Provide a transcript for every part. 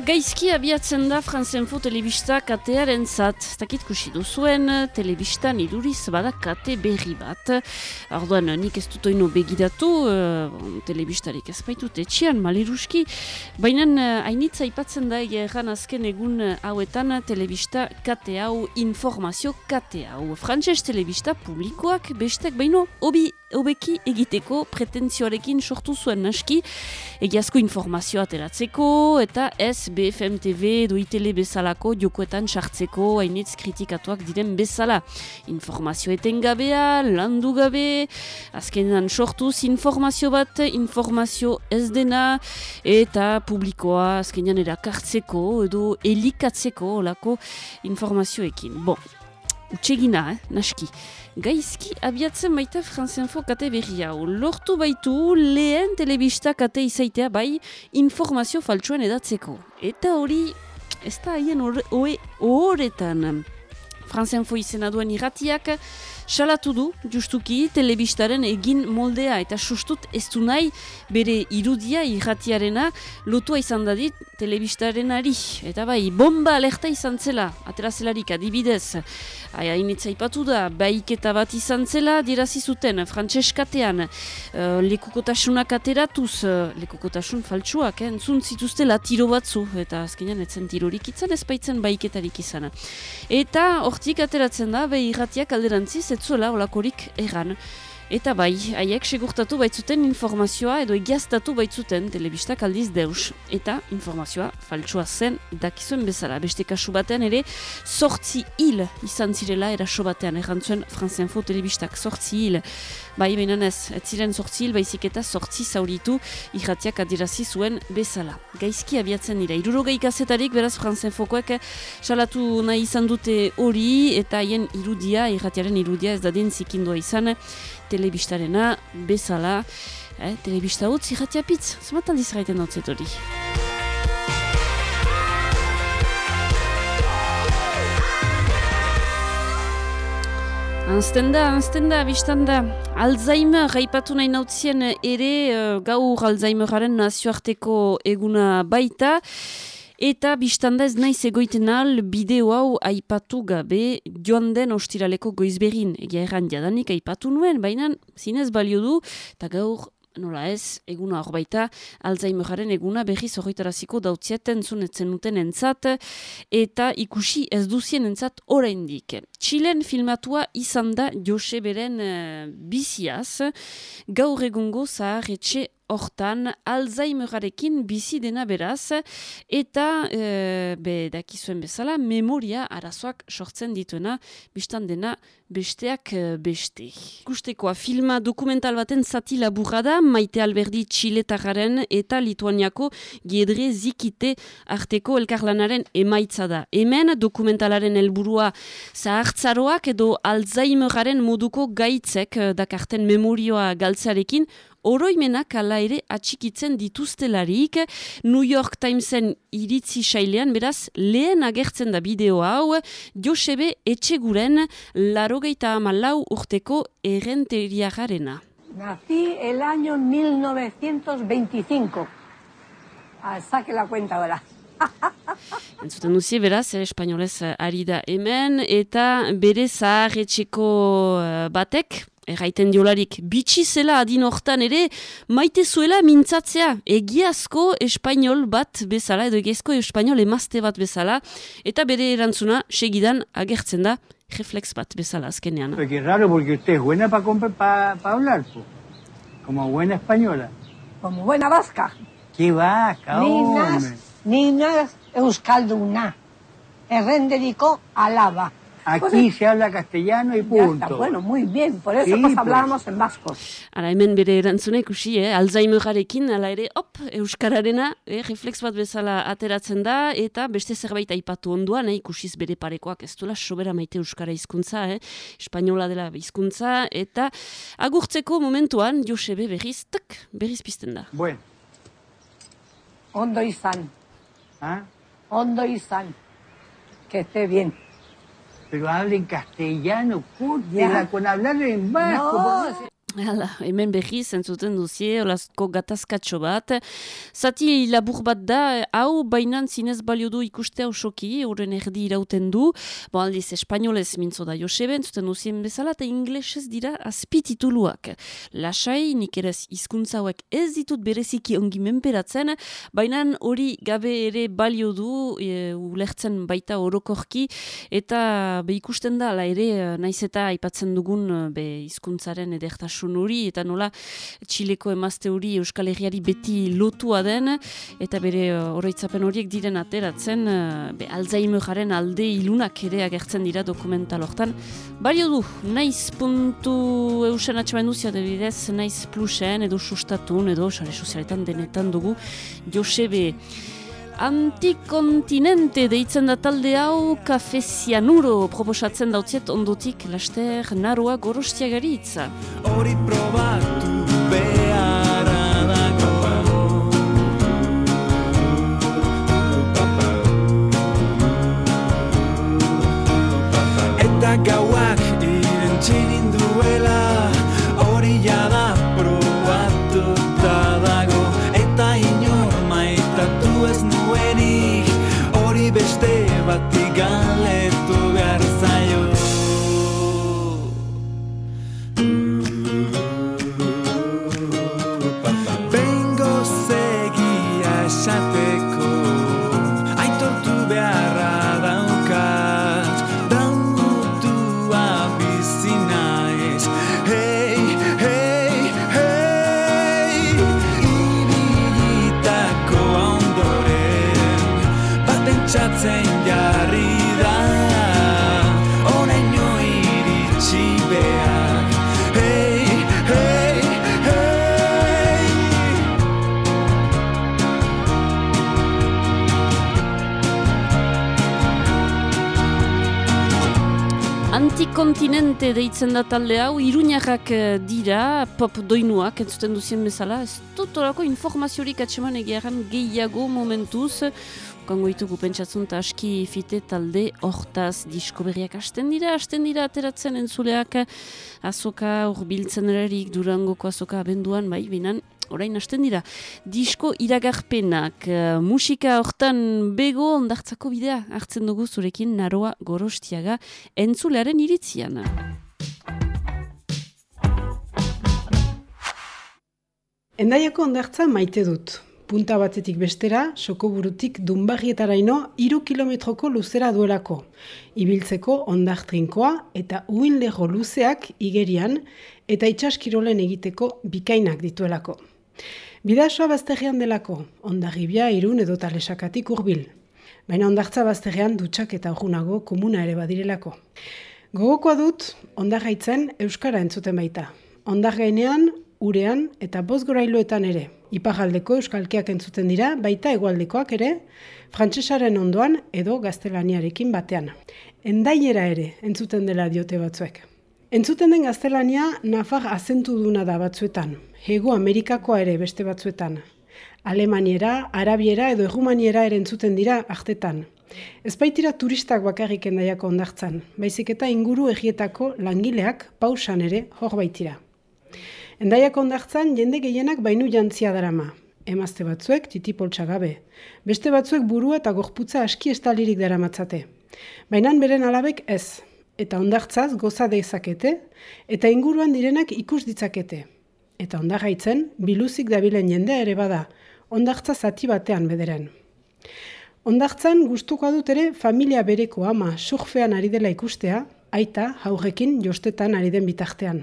Eta gaizki abiatzen da Franzenfo telebista katearen zat. Takit kusi duzuen, telebistan iduriz bada kate berri bat. Arduan, nik ez dut oino begidatu, uh, telebistarik ez baitut etxian, maliruski. Baina uh, hainitza ipatzen da egan azken egun hauetan telebista kate hau, informazio kate hau. Frantses telebista publikoak bestek baino, obi Obeki egiteko pretentzioarekin sortu zuen naski egiazko informazioa ateratzeko eta ez BFM TV edo ITL bezalako jokoetan sartzeko hainitz kritikatuak diren bezala. Informazio etengabea, landu gabe, azkenean sortuz informazio bat, informazio ez dena eta publikoa azkenean erakartzeko edo elikatzeko olako informazioekin. Bon, utxegina, eh, naski. Gaizki abiatzen baita Franzenfo kate berri hau. Lortu baitu lehen telebista kate izaitea bai informazio faltsuen edatzeko. Eta hori, ez da haien horretan. Franzenfo izena duen irratiak, salatu du, justuki, telebistaren egin moldea eta sustut ez du nahi bere irudia irratiarena lotua izan dadit telebistaren ari. Eta bai, bomba alerta izan zela, aterazelarik adibidez, hain ipatu da, baiketa bat izan zela, dirazi zuten, frantseskatean, uh, lekukotasunak ateratuz, uh, lekukotasun faltsuak, eh, entzun zituzte tiro batzu, eta azkenean etzen tirorik izan, ez baitzen baiketarik izan. Eta hortik ateratzen da, behi irratiak alderantziz, ez zuela olakorik erran. Eta bai, haiek segurtatu baitzuten informazioa edo egiaztatu baitzuten telebistak aldiz deus. Eta informazioa faltsua zen dakizuen bezala. Beste kasu batean ere, sortzi hil izan zirela eraso batean errantzuen Franzenfo telebistak sortzi hil. Bai, behinan ez, ez ziren sortzi hil, baizik eta sortzi zauritu irratiak adirazi zuen bezala. Gaizki abiatzen dira. Iruro gazetarik beraz Franzenfokoek salatu nahi izan dute hori eta haien irudia, irratiaren irudia ez dadin zikindua izan telebistarena bezala, eh, telebista hau zirratia pitz, zumat aldiz gaiten dutzet hori. Anzten da, anzten da, biztan da. Alzheimer, gaipatu nahi nautzien ere, uh, gaur Alzheimeraren nazioarteko eguna baita. Eta biztanda ez naiz egoiten al bideo hau aipatu gabe joan den ostiraleko goizberin. Egia erran jadanik aipatu nuen, baina zinez balio du, eta gaur nola ez, eguna hor baita, Alzheimeraren eguna berri zorritaraziko dautziaten zunetzen nuten entzat, eta ikusi ez duzien entzat oraindik. Txilen filmatua izan da Joseberen uh, biziaz, gaur egungo zahar etxe hortan Alzheimerarekin bizi dena beraz eta e, be dakizuen bezala memoria arazoak sortzen dituena bistan dena besteak e, beste. Kustekoa filma dokumental baten zati laburra da Maite Alberdi Txiletararen eta Lituaniako Giedre Zikite arteko elkarlanaren emaitza da. Hemen dokumentalaren helburua zahartzaroak edo Alzheimeraren moduko gaitzek e, dakarten memorioa galtzarekin oroimenak ala ere atxikitzen dituztelarik New York Timesen iritzi sailean, beraz, lehen agertzen da bideo hau, Josebe Etxeguren larogeita amalau urteko errenteriagarena. Nací el año 1925. Ah, saque la cuenta ahora. Entzuten duzie, beraz, eh, espainolez ari da hemen, eta bere zaharretxeko eh, batek, erraiten diolarik, bitxi zela adin hortan ere, maite zuela mintzatzea, egiazko espainol bat bezala, edo egiazko espainol emazte bat bezala, eta bere erantzuna, segidan agertzen da, reflex bat bezala azkenean. Que raro, porque usted es buena para pa, pa hablar, po. como buena española. Como buena vasca. ¿Qué vasca, Ninas, ninas euskalduna. Errenderiko alaba. Aquí se habla castellano y punto. Está, bueno, muy bien, por eso sí, pues, hablábamos en vasco. Ara hemen bere erantzuna ikusi, eh? Alzheimerarekin, ala ere, op, Euskararena, eh? reflex bat bezala ateratzen da, eta beste zerbait aipatu onduan, eh? ikusiz bere parekoak ez duela sobera maite Euskara hizkuntza, eh? Espainola dela hizkuntza, eta agurtzeko momentuan, Josebe berriz, tak, berriz pizten da. Bueno. Ondo izan. ¿Ah? Ondo izan. Que esté bien. pero hablen castellano, cúrtela con hablar en vasco. No, Hala, hemen berri zentzuten duzie, olazko gatazkatxo bat. Zati labur bat da, hau bainan zinez balio du ikustea usoki, horren erdi irauten du. Bo aldiz, espainolez mintzo da Joseben, zuten duzien bezala, eta inglesez dira azpitituluak. Lasai, nik ere izkuntza hauek ez ditut bereziki ongi menperatzen, bainan hori gabe ere balio du, e, ulertzen baita orokorki, eta be ikusten da, la ere, naiz eta aipatzen dugun be hizkuntzaren edertasun hori eta nola Txileko emazte hori Euskal Herriari beti lotua den eta bere uh, oroitzapen horiek diren ateratzen uh, be, Alzheimeraren alde ilunak ere agertzen dira dokumental hortan. Balio du, naiz puntu eusen atxamen duzia debidez, naiz plusen edo sustatun edo sare sozialetan denetan dugu Josebe Antikontinente deitzen da talde hau kafezianuro proposatzen dautziet ondotik laster narua gorostiagaritza. Hori probatu beharra dago Eta gauak irentxin Antikontinente deitzen da talde hau, iruñarrak eh, dira, pop doinuak, entzuten duzien bezala, ez dut orako informaziorik atseman egeran gehiago momentuz, kango ditugu pentsatzen eta aski fite talde hortaz disko berriak hasten dira, hasten dira ateratzen entzuleak. Azoka urbiltzen erarik durangoko azoka abenduan, bai, binan, orain hasten dira. Disko iragarpenak, uh, musika hortan bego ondartzako bidea hartzen dugu zurekin naroa gorostiaga entzulearen iritzian. Endaiako ondartza maite dut. Punta batetik bestera, soko burutik dunbarrietaraino iru kilometroko luzera duelako. Ibiltzeko ondartrinkoa eta uin leho luzeak igerian eta itxaskirolen egiteko bikainak dituelako. Bidasoa bazterrean delako, ondarribia irun edo talesakatik urbil. Baina ondartza bazterrean dutxak eta urgunago komuna ere badirelako. Gogokoa dut, ondarraitzen Euskara entzuten baita. Ondar gainean, urean eta bozgorailuetan ere. Ipagaldeko euskalkiak entzuten dira, baita egualdekoak ere, frantsesaren ondoan edo gaztelaniarekin batean. Endaiera ere entzuten dela diote batzuek. Entzuten den gaztelania nafar azentu duna da batzuetan, hego Amerikakoa ere beste batzuetan. Alemaniera, Arabiera edo Errumaniera ere entzuten dira artetan. Ez baitira turistak bakarrik endaiako ondartzan, baizik eta inguru egietako langileak pausan ere hor baitira. Endaiako ondartzan jende gehienak bainu jantzia darama. Emazte batzuek titipoltsa gabe. Beste batzuek burua eta gorputza aski estalirik daramatzate. Bainan beren alabek ez, eta ondartzaz goza dezakete, eta inguruan direnak ikus ditzakete. Eta ondarraitzen, biluzik dabilen jendea ere bada, ondartza zati batean bederen. Ondartzan gustuko dut ere familia bereko ama surfean ari dela ikustea, aita haurrekin jostetan ari den bitartean.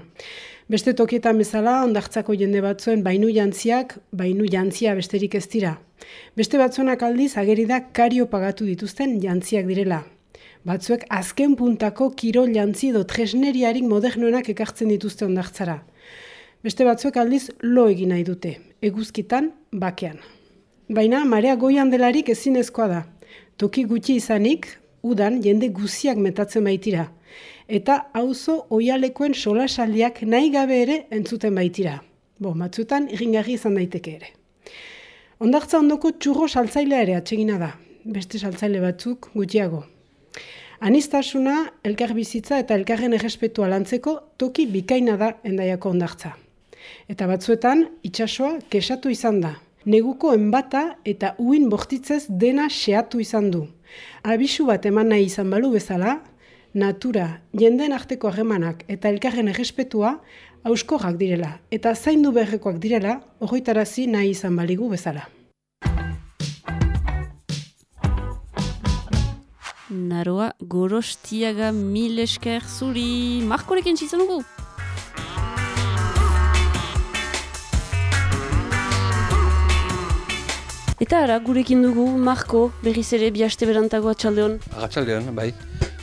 Beste tokietan bezala, ondartzako jende batzuen bainu jantziak, bainu jantzia besterik ez dira. Beste batzuenak aldiz ageri da kario pagatu dituzten jantziak direla, batzuek azken puntako kirol jantzi edo tresneriarik modernoenak ekartzen dituzte ondartzara. Beste batzuek aldiz lo egin nahi dute, eguzkitan, bakean. Baina marea goian delarik ezinezkoa da. Toki gutxi izanik, udan jende guziak metatzen baitira. Eta auzo oialekoen solasaldiak nahi gabe ere entzuten baitira. Bo, batzutan irringarri izan daiteke ere. Ondartza ondoko txurro saltzailea ere atsegina da. Beste saltzaile batzuk gutxiago. Anistasuna, elkar bizitza eta elkarren errespetua lantzeko toki bikaina da endaiako ondartza. Eta batzuetan, itsasoa kesatu izan da. Neguko enbata eta uin bortitzez dena xeatu izan du. Abisu bat eman nahi izan balu bezala, natura, jenden arteko harremanak eta elkarren errespetua auskorrak direla eta zaindu beharrekoak direla horretarazi nahi izan baligu bezala. Naroa gorostiaga mil esker zuri. Markorekin txitzen Eta ara, gurekin dugu, Marko, berriz ere bihaste berantago atxaldeon. Arratxaldeon, bai.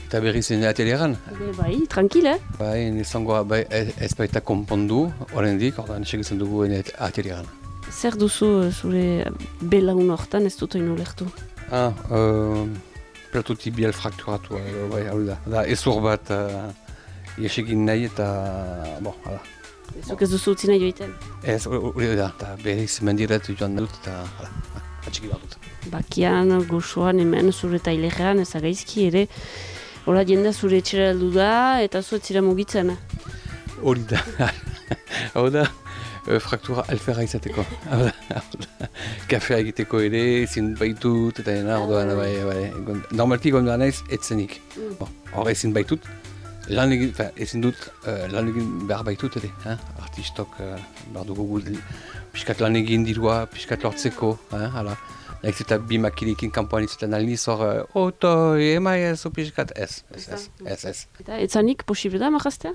Eta berriz ene ateliaran. Be, bai, tranquil, eh? Bai, nizangoa bai, ez, ez baita konpondu, horrendik, ordan segitzen dugu ene ateliaran. Zer duzu eh, zure belaun hortan ez dut oinu lehtu? Ah, uh, platu tibial frakturatu, uh, bai, hau da. Da, ezur bat uh, nahi eta, bo, hala. Zuk ez duzu utzi nahi joiten? Ez, hori da, eta berriz mendiret joan dut eta, atxiki bat dut. Bakian, gozoan, hemen, zure tailegean, ez agaizki ere, Hora jendea zure etxera heldu da eta zu etzira mugitzen. eh? Hori da, hau da, uh, fraktura alferra izateko. Kafea egiteko ere, ezin baitut, eta dena, orduan, bai, bai. Normalki gondoan naiz, etzenik. Bon, hor ezin baitut, lan egin, fa, ezin dut, uh, lan egin behar baitut ere. Eh? Artistok, uh, behar dugu gu- pixkat lan egin dirua, pixkat lortzeko, eh? hala. Naiz eta bi makilekin kanpoan izaten alniz hor, uh, oto, ema ez, pixkat, ez, ez, ez, ez, ez. Eta etzanik posible da marraztea?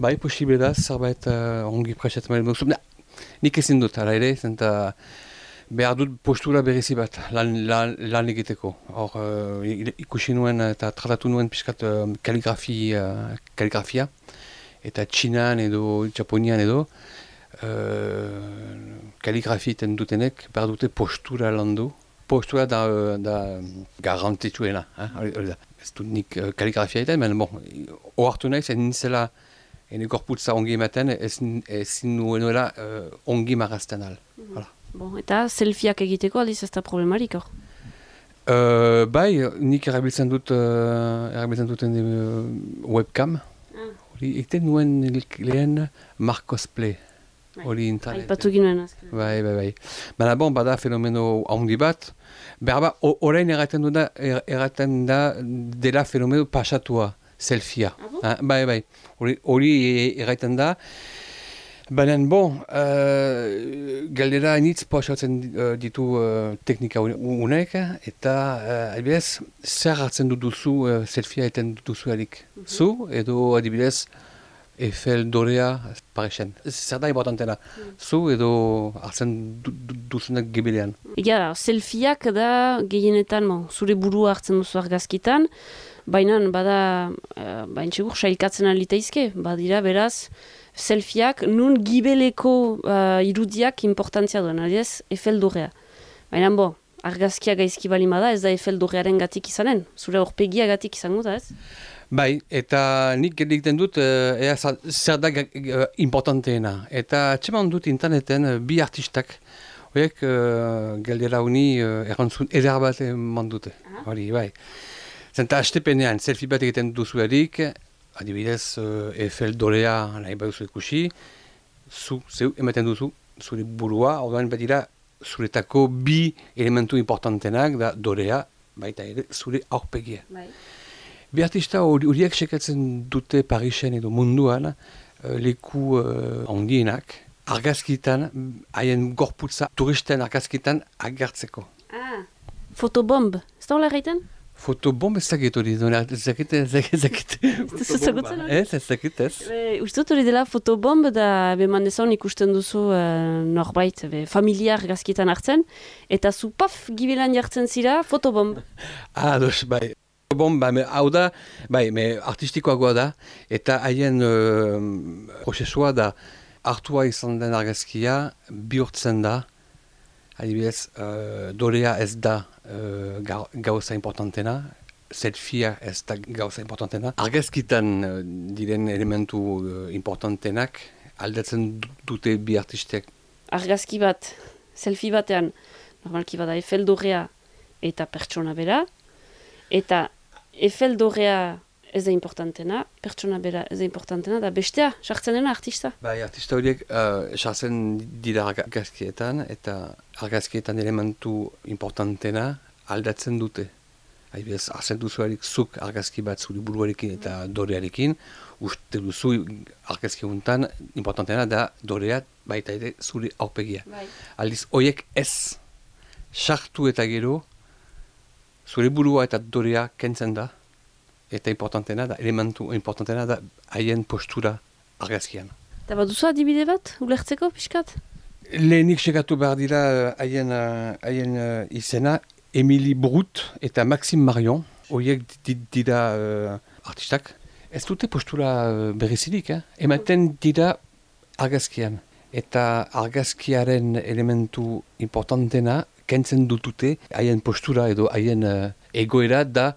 Bai, posible da, zerbait uh, ongi presatzen duzu. Na, nik ezin dut, ala ere, zenta behar dut postura berezi bat lan, lan, lan egiteko. Hor, uh, ikusi nuen eta tratatu nuen pixkat uh, kaligrafi, uh, kaligrafia, eta txinan edo japonian edo, uh, kaligrafi iten dutenek behar dute postura landu. Postura da, da garantituena, eh? hori hori da. Ez dut nik kaligrafia egiten, baina bon, ohartu nahi, zen nintzela ene gorputza ongi ematen, ez, ezin nuenuela uh, ongi marazten al. Hala. Bon, eta selfieak egiteko aldiz ez da problemarik hor. Uh, bai, nik erabiltzen dut, uh, erabiltzen duten uh, webcam. Hori, egiten nuen lehen Marcos Play. Hori internet. Aipatu ginoen azken. Bai, bai, bai. Baina bon, bada fenomeno handi bat. Behar ba, o- orain erraten da, er- erraten da dela fenomeno pasatua, selfia. Ah, bai, bai. Hori, hori erraten da. Baina, bon, uh, galdera initz pasatzen uh, ditu uh, teknika une- unek, eta uh, adibidez, zer hartzen dut duzu uh, selfia eten duzu erik. Zu, edo adibidez, Eiffel dorea parexen. Zer da importantena? Zu edo hartzen du, du, duzunak gibilean. Egia, selfieak da gehienetan, bon, zure burua hartzen duzu argazkitan, baina bada, uh, bain segur, sailkatzen alitaizke, badira beraz, selfieak nun gibeleko uh, irudiak importantzia duen, adiez, Eiffel dorea. Baina, bo, argazkia gaizki bali bada, ez da Eiffel dorearen gatik izanen, zure horpegia gatik izango da, ez? Bai, eta nik egiten dut, uh, ea zer da importanteena. Eta txeman dut interneten eh, bi artistak, horiek uh, galdera honi uh, errantzun eder bat eman dute. Hori, bai. Zenta astepenean, selfie bat egiten duzu erik, adibidez, uh, Eiffel dorea nahi baduzu ikusi, zu, zeu, ematen duzu, zure burua, orduan badira, zuretako bi elementu importantenak, da dorea, baita ere, zure aurpegia. Bai. Bi artista hori- horiek sekatzen dute Parisen edo munduan eh, leku uh, ondienak argazkitan, haien gorputza turisten argazkitan agertzeko. Ah. Fotobomb, ez da hola? Fotobomb ez dakit hori, ez dakit, ez dakit, ez dakit. Ez, ez dakit, ez. E, uste hori dela fotobomb da beman dezan ikusten duzu uh, norbait be, familiar gazkitan hartzen eta zu paf gibelan jartzen zira fotobomb. Ah, dos, bai. Bon, ba, me, hau da, bai, me artistikoagoa da, eta haien uh, prozesua da, hartua izan den argazkia, bihurtzen da, adibidez, uh, dorea ez da uh, gau- gauza importantena, selfia ez da gauza importantena. Argazkitan uh, diren elementu uh, importantenak aldatzen du- dute bi artistek. Argazki bat, selfie batean, normalki bada Eiffel dorrea eta pertsona bera, eta Eiffel dorrea ez da importantena, pertsona bera ez da importantena, da bestea, sartzen dena artista. Bai, artista horiek uh, sartzen dira argazkietan eta argazkietan elementu importantena aldatzen dute. Haibidez, hartzen duzu zuk argazki bat zuri buruarekin eta dorearekin, uste duzu argazki honetan importantena da dorea baita ere zuri aurpegia. Bai. Aldiz, horiek ez sartu eta gero zure burua eta dorea kentzen da, eta importantena da, elementu importantena da haien postura argazkian. Eta bat duzu adibide bat, ulertzeko pixkat? Lehenik segatu behar dira eh, haien uh, haien uh, izena Emily Brut eta Maxime Marion, horiek di- dira uh, artistak. Ez dute postura berezirik, eh? ematen dira argazkian. Eta argazkiaren elementu importantena kentzen dutute haien postura edo haien uh, egoera da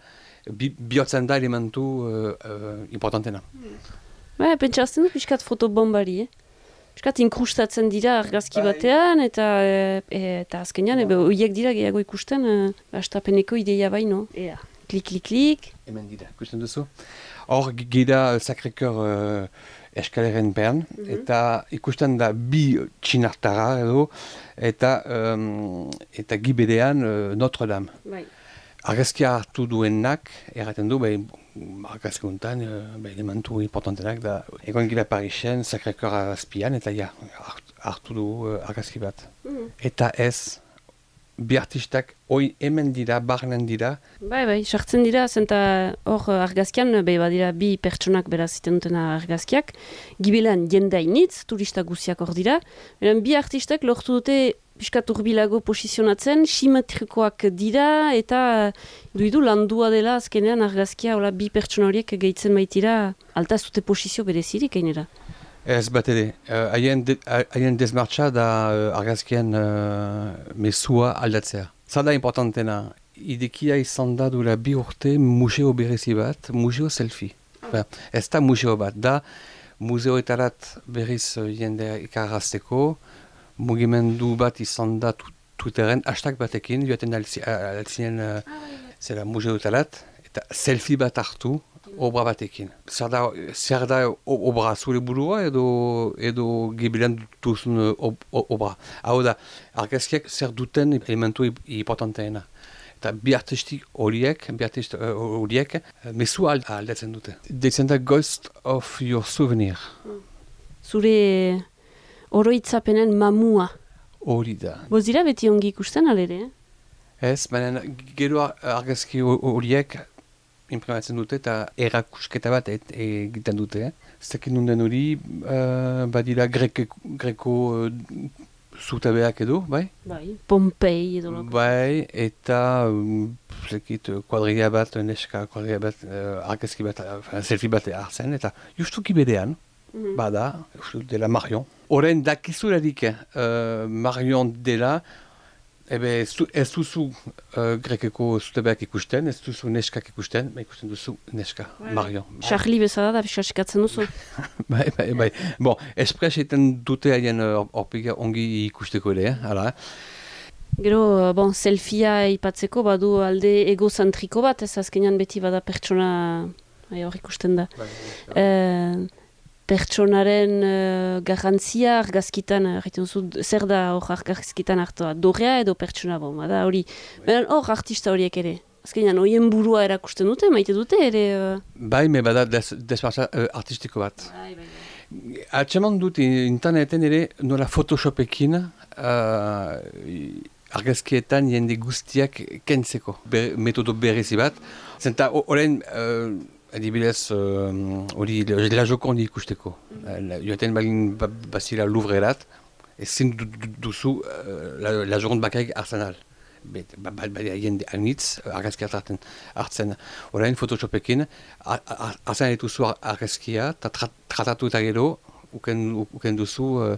bi, bihotzen da elementu uh, uh, importantena. Ba, pentsazten du pixkat fotobombari, eh? Pixkat inkrustatzen dira argazki batean, eta, e, eta azkenean, ebe, oiek dira gehiago ikusten, e, astapeneko ideia baino. Ea, klik, klik, klik. Hemen dira, ikusten duzu. Hor gira Sacré-Cœur uh, eskaleren pean, eta ikusten da bi txinartara edo, eta, um, eta gibedean uh, Notre Dame. Bai. Argazkia hartu duenak, erraten du, bai, argazki honetan, uh, bai, elementu importantenak da, egon gira Parisen, Sacré-Cœur azpian, eta ja, hart- hartu du uh, argazki bat. Eta ez, bi artistak, hoi hemen dira, barnen dira, Bai, bai, sartzen dira, zenta hor eh, argazkian, bai, badira bi pertsonak beraz iten dutena argazkiak, gibelan jendainitz, turista guziak hor dira, beren bi artistak lortu dute piskat urbilago posizionatzen, simetrikoak dira, eta duidu landua dela azkenean argazkia, hola, bi pertsona horiek gehitzen baitira, alta ez posizio berezirik einera. Ez bat ere, Eh, haien haien desmartxa da uh, argazkien uh, mesua aldatzea. Zada importantena, idekia izan da duela bi urte museo berezi bat, museo selfie. Ba, ez da museo bat, da museoetarat berriz uh, jende ikarrazteko, mugimendu bat izan da Twitteren, hashtag batekin, joaten altzi- altzinen uh, zera museoetarat, eta selfie bat hartu, obra batekin. Zer da, zer da obra zure burua edo, edo gibilan duzun uh, ob- obra. Hau da, argazkiak zer duten elementu importanteena. Eta bi artistik horiek, bi artist uh, horiek, uh, mesu ald- aldatzen dute. Deitzen da Ghost of Your Souvenir. Zure oroitzapenen mamua. Hori da. Bozira beti ongi ikusten alere, eh? Ez, baina gero ar- argazki ho- horiek imprimatzen dute eta erakusketa bat egiten dute. Eh? Zekin nunden hori, uh, badira greke, greko uh, zutabeak edo, bai? Bai. Pompei edo lako. Bai, eta um, zekit, kuadria bat, neska kuadria bat, uh, argazki bat, uh, selfie bat hartzen, eta justuki bedean, Mhm. bada, dela Marion. Horren dakizularik uh, Marion dela, ebe ez du- ez duzu uh, grekeko zutebeak ikusten, ez duzu neskak ikusten, ba ikusten duzu neska, Marion. Charlie bezala da, pixkaskatzen duzu. bai, bai, bai. Bon, espres eten dute haien uh, orpiga ongi ikusteko ere, eh? hala. Gero, eh, bon, selfia ipatzeko badu alde egozentriko bat, ez azkenean beti bada pertsona, ai, hor ikusten da. Eh, pertsonaren uh, garrantzia argazkitan, egiten duzu, zer da hor argazkitan hartua, dorea edo pertsona bon, bada hori. Baina hor artista horiek ere. Azkenean, horien burua erakusten dute, maite dute ere... Uh... Bai, me bada des, desmartza uh, artistiko bat. Atxeman dut interneten ere nola photoshopekin uh, argazkietan jende guztiak kentzeko. Be, metodo berezi bat. Zenta orain, uh, adibidez, uh, hori la jokondi ikusteko. Uh, joaten balin ba, bazira Louvrerat, ezin du, du, duzu uh, la, la jokondi bakarik arsenal. Bet, ba, ba, ba, jende anitz argazkia hartzen, hartzen. Orain photoshopekin, a- a- hartzen dituzu ar- argazkia, eta tra, tratatu eta gero, uken, uken duzu uh,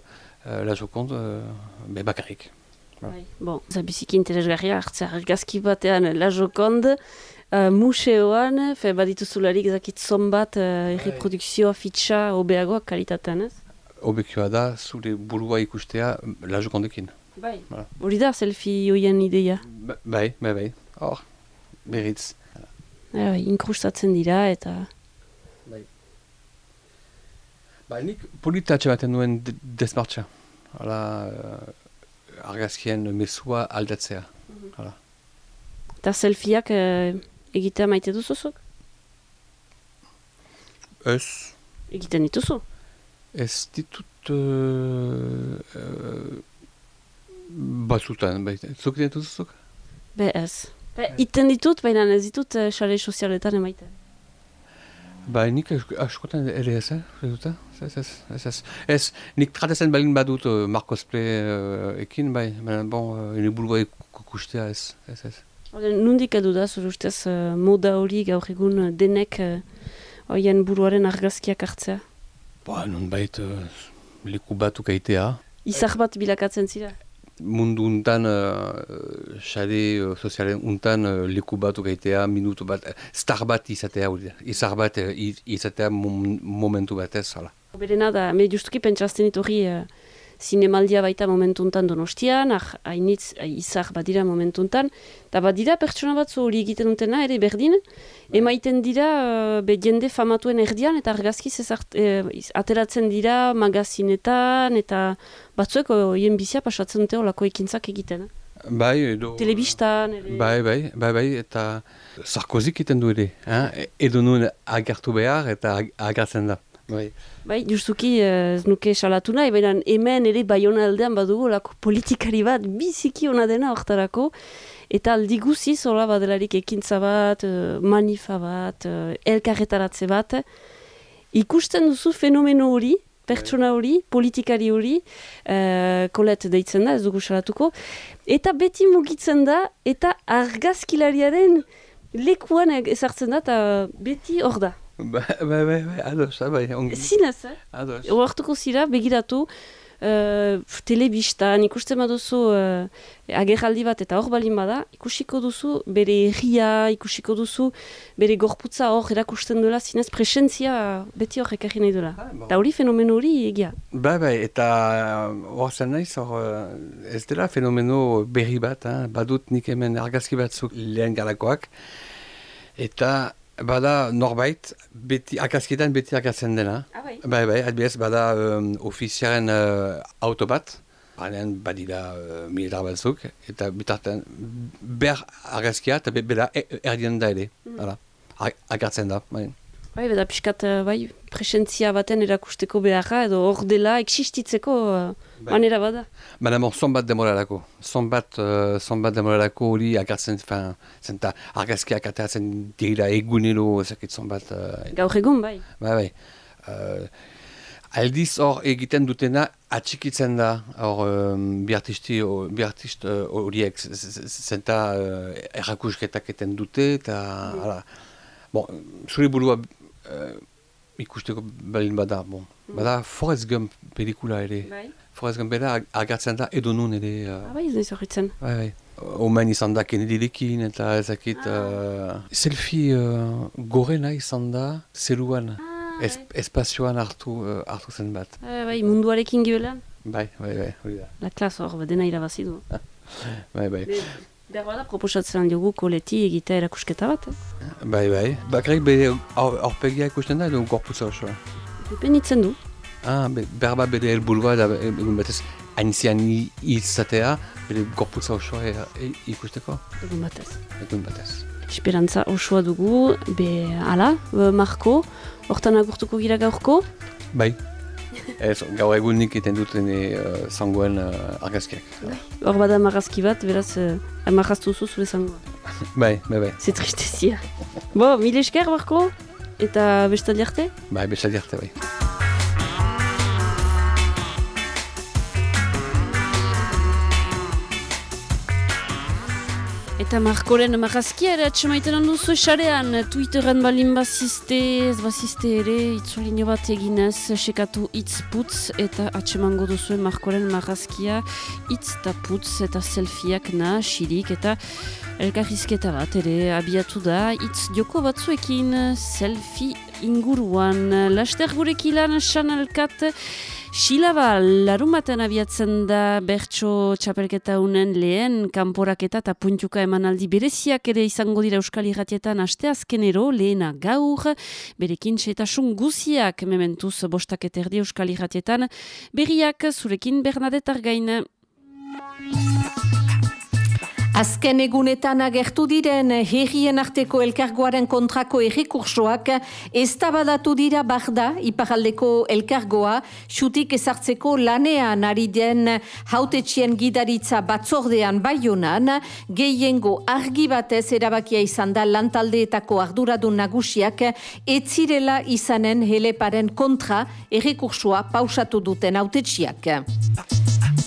uh, la jokondi uh, be bakarrik. Bai. Bon, za biziki interesgarria hartzea argazki batean La Joconde, uh, museoan, fe badituzularik zakit zonbat uh, erreprodukzioa, fitxa, obeagoak kalitatean, ez? Obekioa da, zure burua ikustea la jokondekin. Bai. Hori da, selfie hoien ideia. Ba- Bai, bai, bai. Hor, berriz. Bai, inkrustatzen dira eta Ba, nik politatxe baten duen de desmartxa. Hala, uh, argazkien mesua aldatzea. Hala. Eta selfieak uh, egitea maite duzuzuk? Ez, Egiten dituzu? ez ditut uh, uh, batzutan, baita. Zuk dituzuzuk? Be ez. Be, iten ditut, baina ez ditut uh, sare sozialetan emaiten. Ba, nik ask- askotan ere ez, eh? Ez eh? Ez, ez, ez, ez. Ez, nik tratezen balin badut uh, Marcosple uh, ekin, bai, baina, bon, uh, ene bulgoa ikustea ez, ez, ez. Nundik edu da, zure ustez, uh, moda hori gaur egun uh, denek hoien buruaren argazkiak hartzea? Ba, nun bait, uh, leku batuk aitea. Izar bat bilakatzen zira? Mundu untan, uh, xade uh, sozialen untan, uh, leku batuk aitea, minutu bat, star bat izatea, hori da. izar bat uh, izatea mom, momentu batez, hala. Berena da, me justuki pentsazten hori uh, zinemaldia baita momentuntan donostian, ah, hainitz ah, izar badira momentuntan, eta badira pertsona batzu hori egiten dutena ere berdin, emaiten dira uh, be jende famatuen erdian eta argazkiz ezart, eh, iz- ateratzen dira magazinetan eta batzuek uh, hien bizia pasatzen dute olako ekintzak egiten. eh. Bai, edo... Telebistan, ere. Bai, bai, bai, bai, eta Sarkozik iten du ere, eh? edo nun agertu behar eta ag- agertzen da. Bai. Bai, justuki eh, ez nuke salatu nahi, baina hemen ere baiona aldean badugu lako politikari bat biziki ona dena hortarako, eta aldi guziz hola badelarik ekintza bat, eh, manifa bat, eh, elkarretaratze bat, ikusten duzu fenomeno hori, pertsona hori, politikari hori, eh, kolet deitzen da, ez dugu salatuko, eta beti mugitzen da, eta argazkilariaren lekuan ezartzen da, eta beti hor da. Bai, bai, bai, ados, ah, bai, ongi. Zinez, eh? Ados. Oartuko zira, begiratu, uh, telebistan, ikusten baduzu uh, agerraldi bat eta hor balin bada, ikusiko duzu bere erria, ikusiko duzu bere gorputza hor erakusten duela, zinez presentzia beti hor ekarri nahi duela. Eta hori fenomeno hori egia. Bai, bai, eta hor zen naiz, hor, eh, ez dela fenomeno berri bat, eh? badut nik hemen argazki batzuk lehen galakoak, eta bada norbait, beti, argazkietan beti argazten dena. Ah, bai. Bai, bai, adibidez, bada um, ofiziaren uh, auto bat, Hanean badira uh, militar batzuk, eta bitartean ber argazkia eta be- bera e- erdien da ere, hala, Ag- agertzen da, bai. Bai, beda pixkat, eh, bai, presentzia baten erakusteko beharra, edo hor dela, existitzeko uh. Manera bada. Baina bon, zonbat demorarako, zonbat, uh, zonbat demorarako hori agertzen, fin, zenta argazkiak ateratzen dira egunero, ezakit zonbat, uh, Gaur egun, bai. bai, bai. Uh, aldiz hor egiten dutena atxikitzen da, hor um, bi artisti, bi artist uh, horiek, z- zenta uh, errakusketak eten dute, eta, hala, bon, zure burua uh, ikusteko balin bada, bon. Bada Forrest Gump pelikula ere. Bai. Forrest Gump bera ag- agertzen da edo nun ere. Ah, Uh, bai, ez nahi zorritzen. bai, bai. Omen izan da Kennedyrekin eta ezakit... Uh, selfie uh, gorena izan da zeruan. Es, espazioan hartu, uh, hartu zen bat. Ah, bai, munduarekin gibelan. Bai, bai, bai, hori da. La klas hor, dena irabazi du. Bai, bai. Behar bada proposatzen diogu koleti egitea erakusketa bat. Eh? Bai, bai. Bakarrik bere aur- aurpegia ikusten da edo gorputza osoa. Itzen du. Ah, be, berba bere helburua da egun batez aintzian i- izatea, bere gorputza osoa e, e, ikusteko. Egun batez. Egun batez. Esperantza osoa dugu, be, ala, e, Marko, hortan agurtuko gira gaurko. Bai. Ez, gaur egunik iten duten uh, zangoen uh, argazkiak. Hor bada marrazki bat, beraz, uh, marraztu zu zure zangoa. Bai, bai, bai. Ze tristezia. Bo, mil esker, Marko, eta bestaldi arte? Bai, besadi arte, bai. Eta Markoren marrazkia ere atxemaiten handuzu esarean, Twitterren balin bazizte, ez bazizte ere, itzulinio bat eginez, sekatu hitz putz, eta atxemango duzuen Markoren marrazkia, hitz eta putz, eta selfieak na, xirik, eta elkarrizketa bat ere abiatu da, hitz joko batzuekin selfie inguruan. Laster gurekilan, Chanelkat, Silaba, larumaten abiatzen da bertso txapelketa unen lehen, kanporaketa eta puntuka emanaldi bereziak ere izango dira Euskal Irratietan asteazkenero lehena gaur, berekin setasun guziak mementuz bostak eterdi Euskal Irratietan, berriak zurekin Bernadetar gaine. Azken egunetan agertu diren herrien arteko elkargoaren kontrako errekursoak ez tabadatu dira barda iparaldeko elkargoa. Xutik ezartzeko lanean ari den hautetxien gidaritza batzordean baionan. Gehiengo argi batez erabakia izan da lantaldeetako arduradun nagusiak. Etzirela izanen heleparen kontra errekursoa pausatu duten hautetxiak.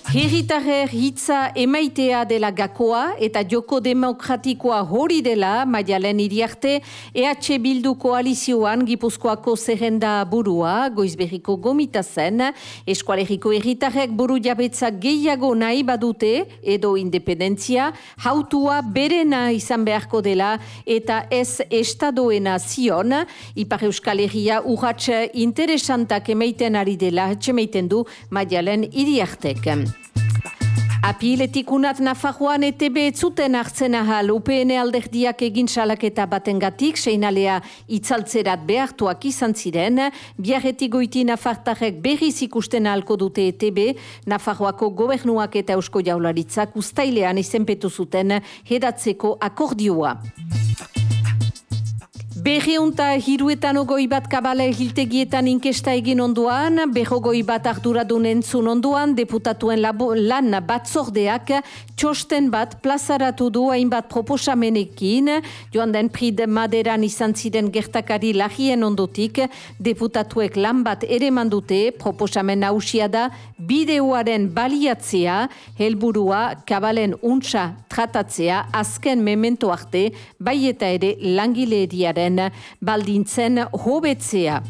Herritarrer hitza emaitea dela gakoa eta joko demokratikoa hori dela maialen iriarte EH Bildu koalizioan Gipuzkoako zerrenda burua goizberriko gomita zen eskualeriko herritarrek buru jabetza gehiago nahi badute edo independentzia hautua berena izan beharko dela eta ez estadoena zion Ipar Euskal Herria urratx interesantak emaiten ari dela txemeiten du maialen iriartek. Apiletik unat Nafarroan ETB etzuten hartzen ahal. UPN alderdiak egin salaketa batengatik seinalea itzaltzerat behartuak izan ziren, biarretik goiti Nafartarek berriz ikusten ahalko dute ETB, Nafarroako gobernuak eta eusko jaularitzak ustailean izenpetu zuten hedatzeko akordioa. Berreunta hiruetan ogoi bat kabale hiltegietan inkesta egin onduan, berrogoi bat arduradun entzun onduan, deputatuen labo, lan batzordeak txosten bat plazaratu du hainbat proposamenekin, joan den prid maderan izan ziren gertakari lagien ondotik, deputatuek lan bat ere mandute, proposamen hausia da, bideoaren baliatzea, helburua kabalen untsa tratatzea, azken memento arte, bai eta ere langileriaren baldintzen hobetzea.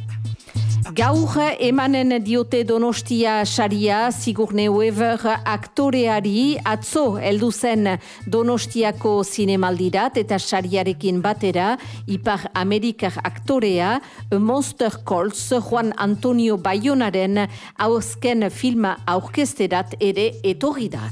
Gaur emanen diote donostia saria Sigurne Weaver aktoreari atzo heldu zen donostiako zinemaldirat eta sariarekin batera Ipar Amerikar aktorea Monster Calls Juan Antonio Bayonaren hauzken filma aurkesterat ere etorri da.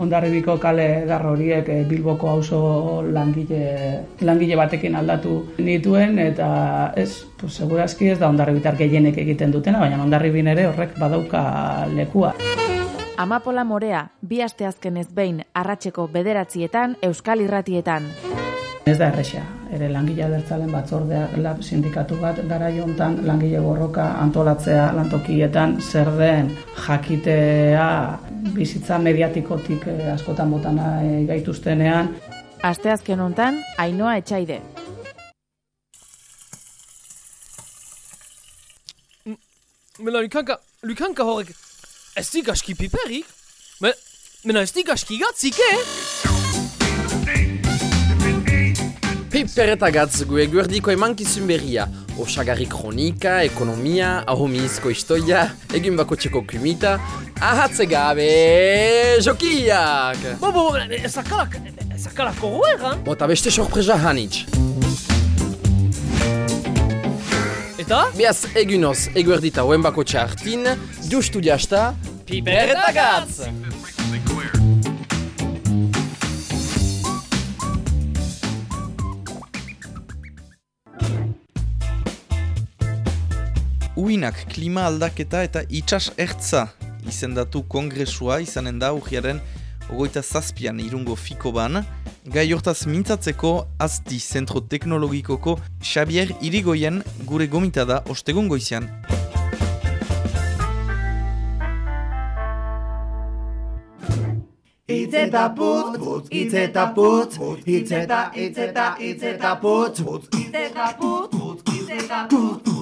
Ondarribiko kale dar horiek eh, Bilboko auzo langile, langile batekin aldatu nituen eta ez, pues, segurazki ez da ondarribitar gehienek egiten dutena, baina ondarribin ere horrek badauka lekua. Amapola Morea, bi asteazken ez behin arratseko bederatzietan Euskal Irratietan. Ez da erresa, ere langile abertzalen batzordea lab sindikatu bat gara jontan langile borroka antolatzea lantokietan zer den jakitea bizitza mediatikotik eh, askotan botana eh, gaituztenean. Asteazken hontan Ainoa Etxaide. Mena, lukanka, lukanka horrek, ez dik aski piperik? Mena, ez dik aski gatzik, eh? Piper eta gatz gu eguerdiko emankizun berria. Osagarri kronika, ekonomia, ahomizko istoia, egin bako txeko kumita, ahatze gabe jokiak! Bo, bo, ezakalak, ezakalak horrean? Bota beste sorpresa hanitz. Eta? Biaz egunoz eguerdita hoen bako txartin, justu jasta, Piper eta gatz! Uinak klima aldaketa eta itxas ertza izendatu kongresua izanen da urriaren ogoita zazpian irungo fiko ban. Gai hortaz mintzatzeko azti zentro teknologikoko Xabier Irigoyen gure gomita da ostegun goizian. Itzeta putz, putz, itzeta putz, itzeta, itzeta, itzeta putz, putz, itzeta putz, putz, itzeta putz, itzeta,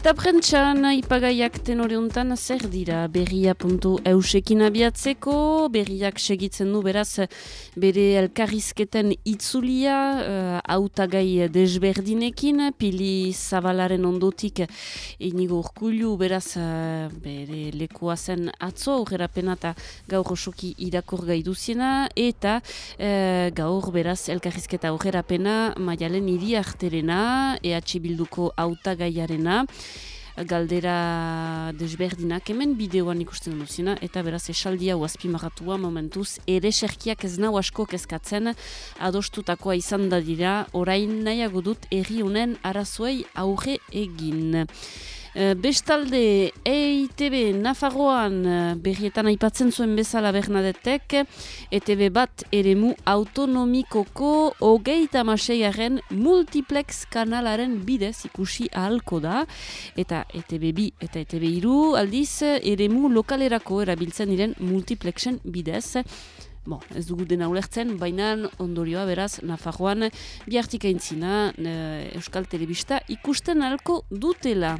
prentxan, ipagaiak tenore untan zer dira? Berria.eusekin abiatzeko, berriak segitzen du beraz bere elkarrizketen itzulia, uh, autagai desberdinekin, pili zabalaren ondotik inigo urkulu beraz uh, bere lekua zen atzo, aurrerapena eta gaur osoki irakur gai duziena, eta uh, gaur beraz elkarrizketa aurrerapena maialen iri arterena, EH Bilduko autagaiarena, galdera desberdinak hemen bideoan ikusten duzina eta beraz esaldia huazpimaratua momentuz ere serkiak ez nau asko kezkatzen adostutakoa izan da dira orain nahiago dut erri honen arazoei aurre egin. Eh, bestalde, EITB Nafarroan eh, berrietan aipatzen zuen bezala Bernadetek, ETB bat eremu autonomikoko hogeita maseiaren multiplex kanalaren bidez ikusi ahalko da, eta ETB bi eta ETB iru aldiz eremu lokalerako erabiltzen diren multiplexen bidez. Bon, ez dugu dena ulertzen, baina ondorioa beraz, Nafarroan bihartika intzina eh, Euskal Telebista ikusten alko dutela.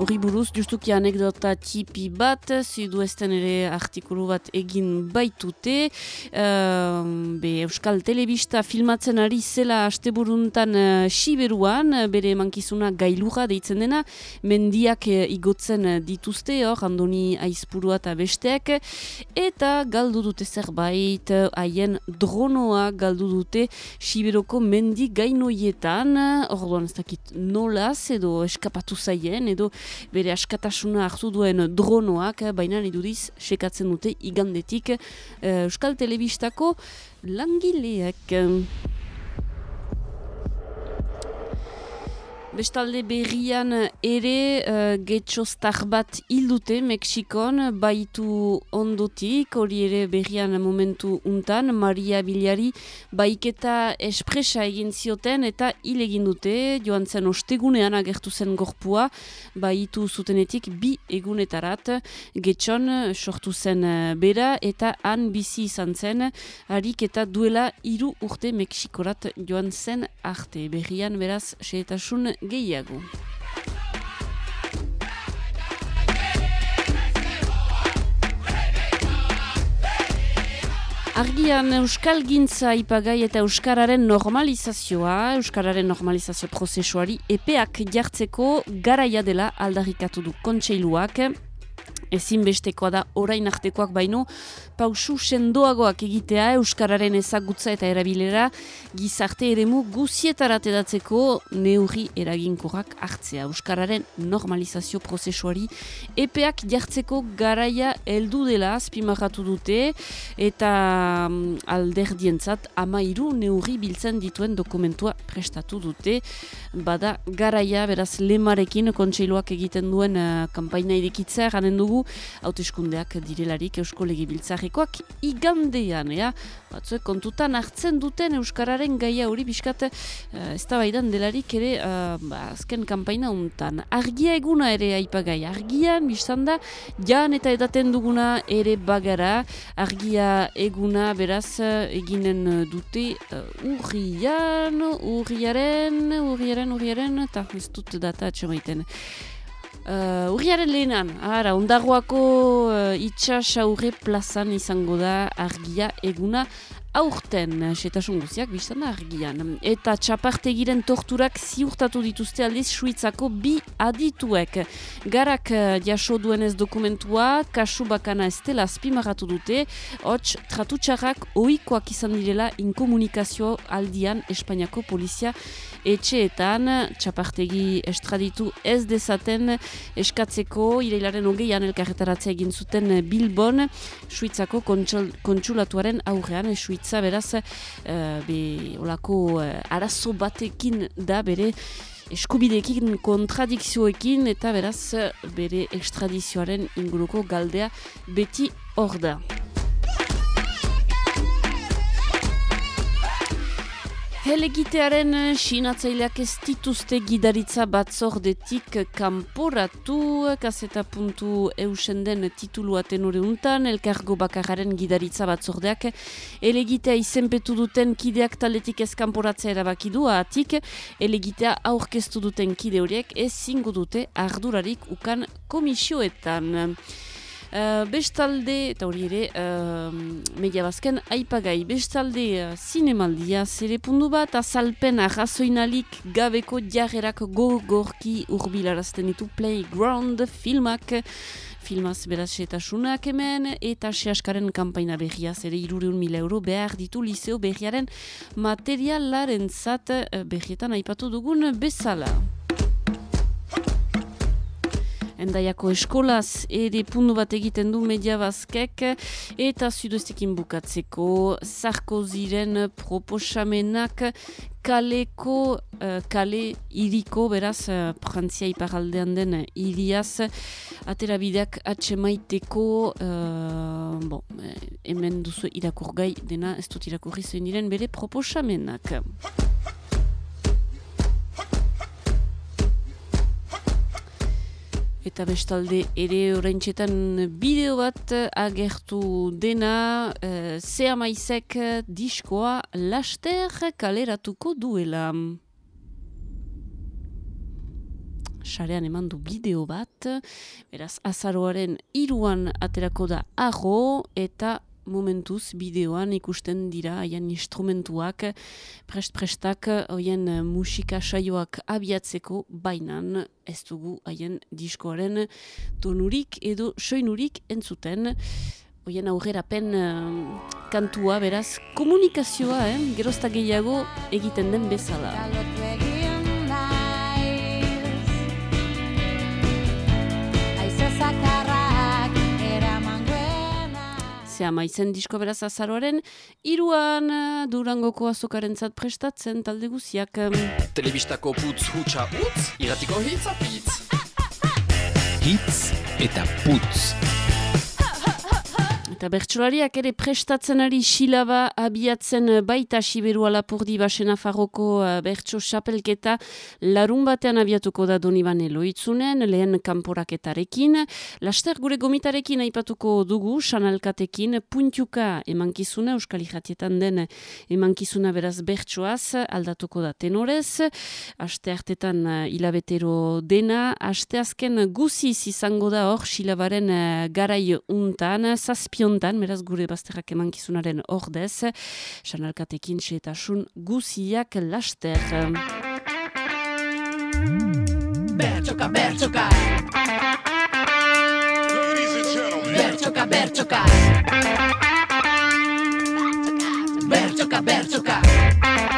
Horri buruz, justuki anekdota tipi bat, zidu esten ere artikulu bat egin baitute. Uh, be, Euskal Telebista filmatzen ari zela asteburuntan uh, Siberuan, bere mankizuna gailura deitzen dena, mendiak uh, igotzen dituzte, hor, andoni aizpurua eta besteak, eta galdu dute zerbait, haien dronoa galdu dute Siberoko mendi gainoietan, hor duan ez dakit nolaz, edo eskapatu zaien, edo bere askatasuna hartu duen dronoak, baina idudiz sekatzen dute igandetik uh, Euskal Telebistako langileak. Bestalde berrian ere uh, getxostar bat hildute Mexikon, baitu ondotik, hori ere berrian momentu untan, Maria Biliari baiketa espresa egin zioten eta hil egin dute, joan zen ostegunean agertu zen gorpua, baitu zutenetik bi egunetarat, getxon sortu zen eh, bera eta han bizi izan zen, harik eta duela hiru urte Mexikorat joan zen arte. Berrian beraz, seetasun gehiago. Argian Euskal Gintza ipagai eta Euskararen normalizazioa, Euskararen normalizazio prozesuari epeak jartzeko garaia dela aldarrikatu du kontseiluak, ezinbestekoa da orain artekoak baino, pausu sendoagoak egitea Euskararen ezagutza eta erabilera gizarte eremu guzietarat edatzeko neurri eraginkorrak hartzea. Euskararen normalizazio prozesuari epeak jartzeko garaia heldu dela azpimarratu dute eta um, alderdientzat amairu neurri biltzen dituen dokumentua prestatu dute. Bada garaia beraz lemarekin kontseiloak egiten duen uh, kampaina irekitzea ganen dugu hauteskundeak direlarik Eusko Legibiltzarrekoak igandean, ja? Batzuek kontutan hartzen duten Euskararen gaia hori biskat uh, ez da delarik ere uh, ba, azken kampaina untan. Argia eguna ere aipagai, argian biztan da jan eta edaten duguna ere bagara, argia eguna beraz eginen dute uh, urrian, urriaren, urriaren, urriaren, eta ez dut data atxamaiten. Uh, urriaren lehenan, ara, ondagoako uh, itxas aurre plazan izango da argia eguna aurten, setasun guziak, biztan da argian. Eta txapartegiren torturak ziurtatu dituzte aldiz suitzako bi adituek. Garak uh, jaso duenez dokumentua, kasu bakana ez dela azpimarratu dute, hots tratutxarrak oikoak izan direla inkomunikazio aldian Espainiako polizia etxeetan txapartegi estraditu ez dezaten eskatzeko ireilaren hogeian elkarretaratzea egin zuten Bilbon Suitzako kontsulatuaren aurrean Suitza beraz uh, olako uh, arazo batekin da bere eskubideekin kontradikzioekin eta beraz bere ekstradizioaren inguruko galdea beti hor da. Helegitearen eh, sinatzaileak ez dituzte gidaritza batzordetik kanporatu kaseta puntu eusen den titulua tenore untan, elkargo bakararen gidaritza batzordeak elegitea izenpetu duten kideak taletik ez kanporatzea erabakidu atik, elegitea aurkeztu duten kide horiek ez zingu dute ardurarik ukan komisioetan. Uh, bestalde, eta hori ere, uh, media bazken, aipagai, bestalde uh, zinemaldia zere pundu bat, azalpen arrazoinalik gabeko jarrerak gogorki urbilarazten ditu Playground filmak, filmaz beraz etasunak hemen, eta sehaskaren kampaina berria zere irureun mila euro behar ditu liceo berriaren materialaren zat uh, berrietan aipatu dugun bezala. Endaiako eskolaz ere pundu bat egiten du media bazkek eta zudoztekin bukatzeko zarko ziren proposamenak kaleko, uh, kale iriko, beraz, uh, Frantzia iparaldean den iriaz, aterabideak atxemaiteko, uh, bon, hemen duzu irakur gai dena, ez dut irakurri zuen diren bere proposamenak. Eta bestalde ere oraintxetan bideo bat agertu dena uh, Zea Maizek diskoa laster kaleratuko duela. Sarean eman du bideo bat, beraz azaroaren iruan aterako da aho eta momentuz bideoan ikusten dira haien instrumentuak prest-prestak hoien musika saioak abiatzeko bainan ez dugu haien diskoaren tonurik edo soinurik entzuten hoien aurrerapen uh, kantua beraz komunikazioa eh? gerozta gehiago egiten den bezala zea maizen disko beraz azaroaren, iruan eh, durangoko azokaren zat prestatzen talde guziak. Telebistako putz hutsa utz, iratiko hitz apitz. Hitz eta putz. Eta bertsolariak ere prestatzen ari silaba abiatzen baita Siberua Lapurdi basena farroko uh, bertso xapelketa larun batean abiatuko da donibane loitzunen, lehen kanporaketarekin. Laster gure gomitarekin aipatuko dugu, sanalkatekin, puntiuka emankizuna, euskal jatietan den emankizuna beraz bertsoaz, aldatuko da tenorez. Aste hartetan uh, hilabetero dena, aste azken guziz izango da hor silabaren garai untan, zazpion ontan, beraz gure bazterrak emankizunaren ordez, sanalkatekin xetasun guziak laster. Bertxoka! Bertxoka, bertxoka! Bertxoka, bertxoka! bertxoka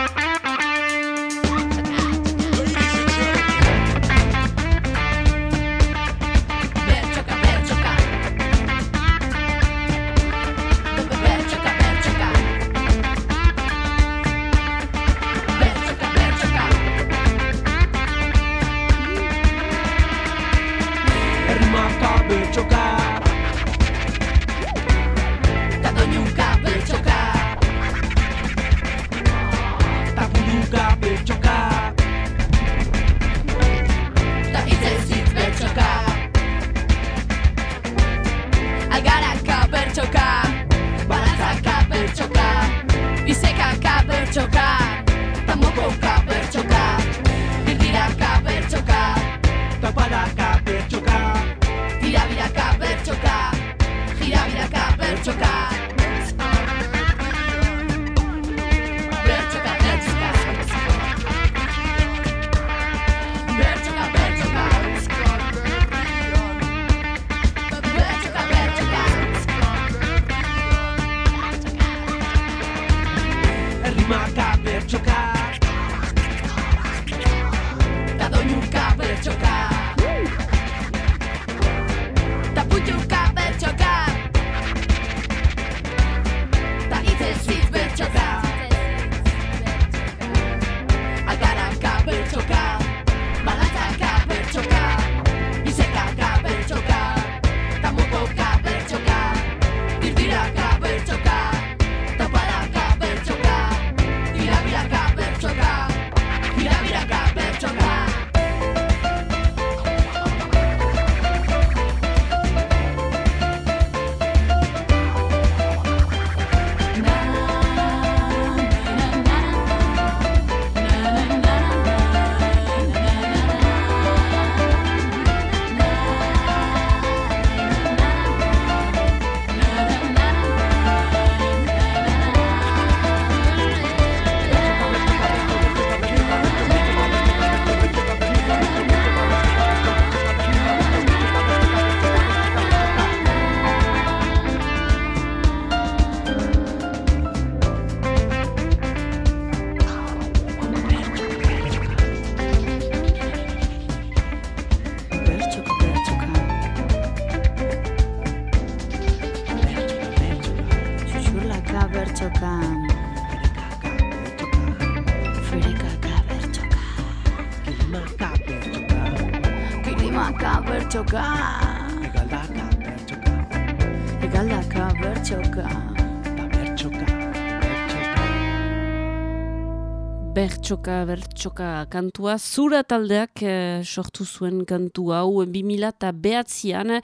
Bertxoka, bertxoka kantua, zura taldeak eh, sortu zuen kantu hau, 2000 eta behatzean,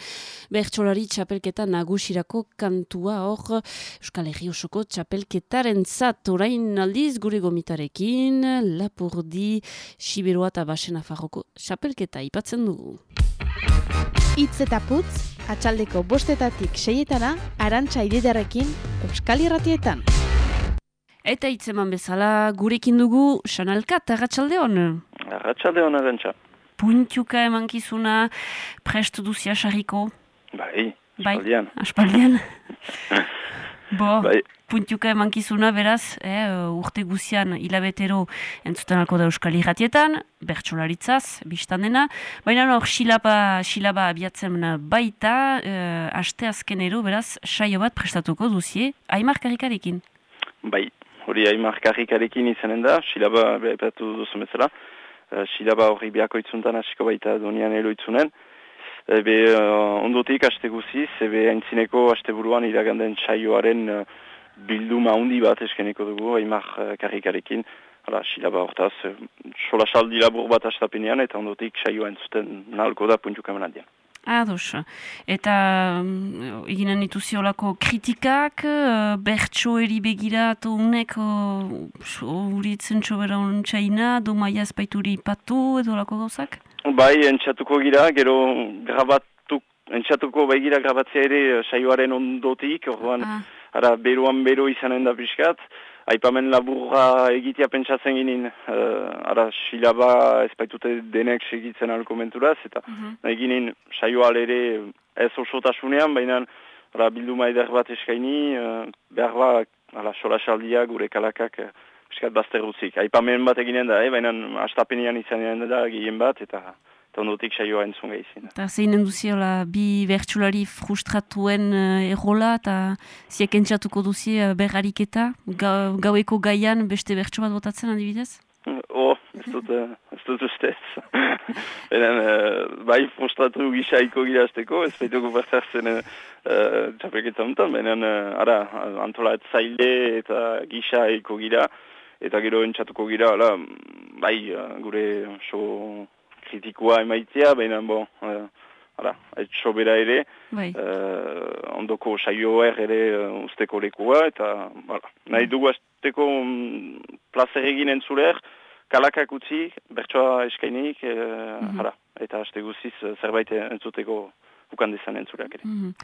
bertxolari txapelketa nagusirako kantua hor, Euskal Herri osoko txapelketaren zat, orain aldiz gure gomitarekin, Lapurdi, Siberoa eta Basen Afarroko txapelketa ipatzen dugu. Itz eta putz, atxaldeko bostetatik seietana, arantxa ididarekin, Euskal Irratietan. Eta hitzeman bezala gurekin dugu, Sanalkat, arratsalde hon. Arratxalde hona dentsa. Puntiuka emankizuna prest duzia sarriko. Bai, Bai, aspaldian. aspaldian. Bo, Bai. puntiuka emankizuna beraz, eh, urte guzian hilabetero entzuten alko da Euskal Irratietan, bertsolaritzaz, biztan dena, baina hor xilaba, xilaba abiatzen baita, eh, aste azkenero beraz, saio bat prestatuko duzie, Aimar Karikarekin. Bai, hori Aimar Karrikarekin izanen da, silaba behepatu duzu bezala. Uh, silaba hori behako itzuntan hasiko baita donian eloitzunen. Ebe uh, ondotik aste guziz, ebe aintzineko aste buruan iraganden saioaren uh, bilduma handi bat eskeneko dugu Aimar uh, Karrikarekin. Hala, silaba hortaz, uh, sola saldi labur bat astapenean eta ondotik saioa entzuten nahiko da puntuka menaldian. Ados. Eta um, eginen dituzi olako kritikak, uh, bertso eri begira eta unek uritzen txobera ontsaina, do maia espaituri patu edo olako gauzak? Bai, entxatuko gira, gero grabatu, entxatuko bai gira grabatzea ere eh, saioaren ondotik, orduan, ara, beruan bero izanen da pixkat, aipamen laburra egitea pentsatzen ginen, uh, ara, silaba ez baitute denek segitzen alko menturaz, eta nahi ginen saioal ere ez osotasunean, baina ara, bilduma eder bat eskaini, uh, behar ba, ala, solasaldia gure kalakak, uh, Piskat bazter gutzik. Aipamen bat eginen da, eh? baina astapenian izanen da gehien bat, eta, eta ondotik saioa entzun gehizien. Eta zeinen duziola bi bertsulari frustratuen uh, errola, eta ziek entxatuko duzi uh, berrariketa, ga, gaueko gaian beste bertsu bat botatzen adibidez? Oh, ez dut, uh, ez dut ustez. Benen, uh, bai frustratu gisaiko girazteko, ez baituko bertzartzen uh, txapelketa honetan, benen, uh, ara, antolat zaile eta gisaiko gira, eta gero entxatuko gira, ala, bai, gure so kritikoa emaitzea, baina, bo, uh, ara, ez sobera ere, bai. uh, ondoko saioer ere uh, usteko lekua, eta, bara, nahi dugu azteko um, plazer egin entzuler, kalakak utzi, bertsoa eskainik, uh, Mhm. ara, eta aste guziz uh, zerbait entzuteko bukan dezan entzuleak ere. Mhm.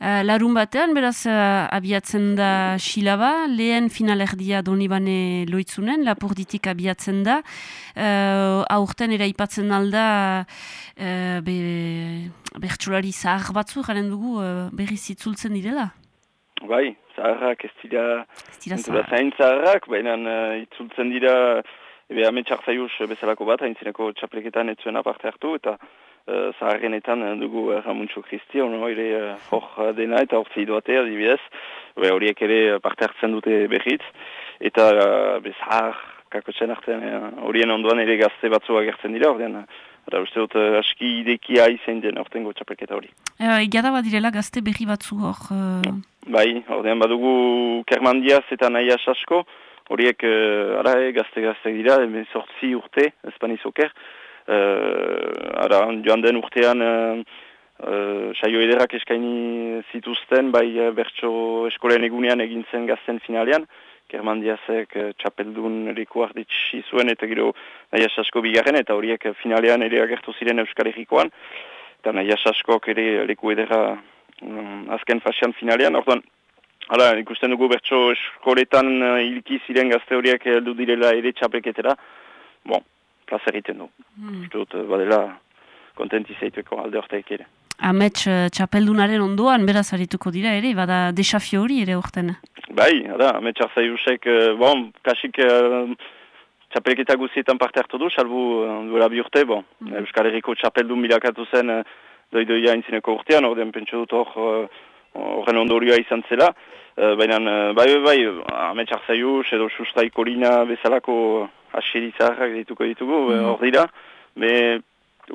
Uh, larun batean, beraz, uh, abiatzen da Xilaba, lehen finalerdia donibane loitzunen, lapurditik abiatzen da. Uh, aurten ere aipatzen alda, uh, be, bertsolari zahar batzu, garen dugu, uh, berriz itzultzen direla. Bai, zaharrak ez dira, dira entzula zain zaharrak, baina uh, itzultzen dira, ebe ametsak zaiuz bezalako bat, haintzineko txapleketan etzuen aparte hartu, eta uh, zaharrenetan uh, dugu uh, Ramuntxo Kristi, ono ere uh, hor uh, dena eta hor zeidoate adibidez, Be, horiek ere uh, parte hartzen dute berriz, eta uh, be, zahar kakotxen uh, horien ondoan ere gazte batzu agertzen dira, ordean, uh, Eta uste dut uh, aski idekia izain den ortengo txapelketa hori. Uh, Iada badirela gazte berri batzu hor... Uh... Bai, ordean badugu Kermandiaz eta Naia Sasko, horiek uh, ara, eh, gazte-gazte dira, sortzi urte, espaniz oker. Uh, ara, joan den urtean uh, saio ederrak eskaini zituzten, bai bertso eskolen egunean egin zen gazten finalean, Kermandiazek uh, txapeldun leku arditsi zuen eta gero Naia Sasko bigarren, eta horiek finalean ere agertu ziren Euskal Herrikoan, eta Naia Saskok ere leku ederra um, azken fasian finalean, orduan, hala, ikusten dugu bertso eskoletan uh, hilki ziren gazte horiek heldu direla ere txapelketera, bon, plaza egiten du. Hmm. Uste dut, uh, badela kontenti zaitueko alde hortaik ere. Amets uh, txapeldunaren ondoan, beraz harituko dira ere, bada desafio hori ere urten. Bai, da, ametsak zaiusek, uh, bon, kasik uh, txapelketa guzietan parte hartu du, salbu duela bi urte, bon, Euskal Herriko txapeldun bilakatu zen doidoia intzineko urtean, ordean pentsu dut hor horren ondorioa izan zela, baina uh, bai, bai, bai, ametsak zaius edo sustraiko lina bezalako asiritzarrak dituko ditugu, mm. hor dira, be,